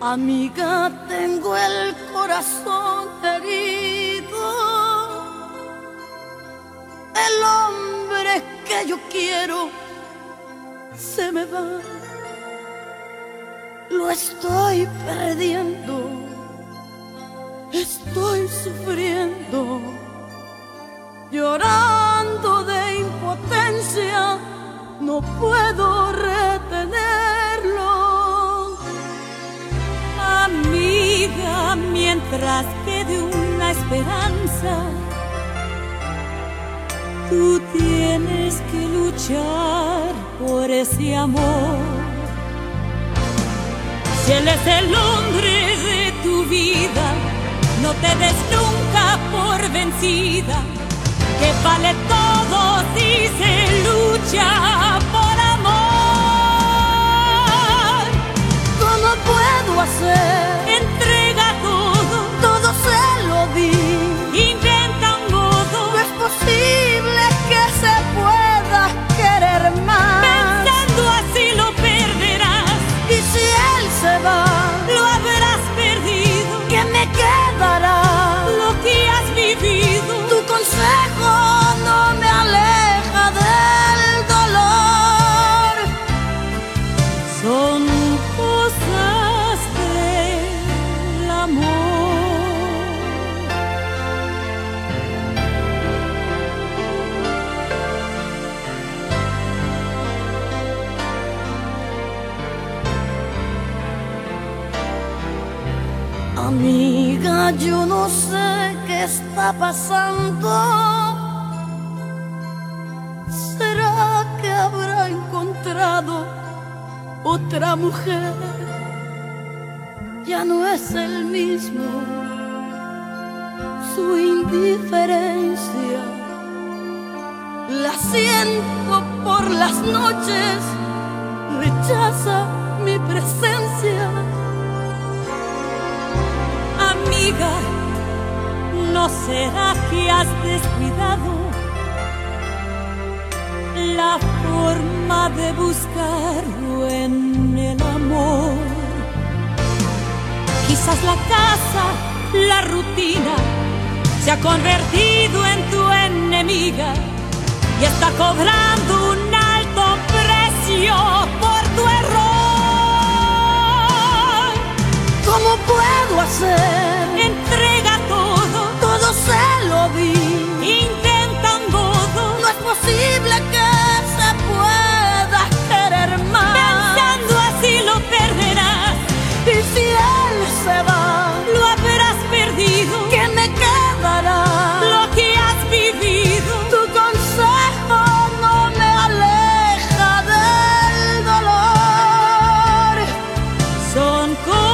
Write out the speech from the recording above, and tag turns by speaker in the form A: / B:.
A: Amiga, tengo el corazón herido. El hombre que yo quiero se me va. Lo estoy perdiendo. Estoy sufriendo. Llorando de impotencia. No puedo retenerlo
B: mientras quede una esperanza, tú tienes que luchar por ese amor. Si él es el hombre de tu vida, no te des nunca por vencida, que vale todo si
A: Amiga, yo no sé qué está pasando. ¿Será que habrá encontrado otra mujer? Ya no es el mismo. Su indiferencia la siento por las noches, rechaza mi presencia
B: ¿no será que has descuidado la forma de buscarlo en el amor? Quizás la casa, la rutina, se ha convertido en tu enemiga y está cobrando un alto precio por tu error. ¿Cómo puedo hacer? ancora